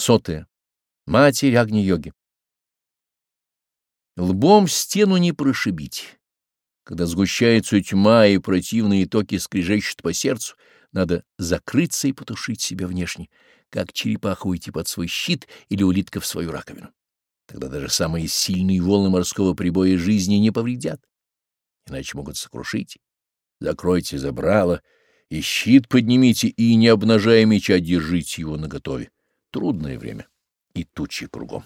Сотая. Матерь Агни-йоги. Лбом стену не прошибить. Когда сгущается тьма и противные токи скрежещут по сердцу, надо закрыться и потушить себя внешне, как черепаха уйти под свой щит или улитка в свою раковину. Тогда даже самые сильные волны морского прибоя жизни не повредят, иначе могут сокрушить. Закройте забрало, и щит поднимите, и, не обнажая меча, держите его наготове трудное время и тучи кругом.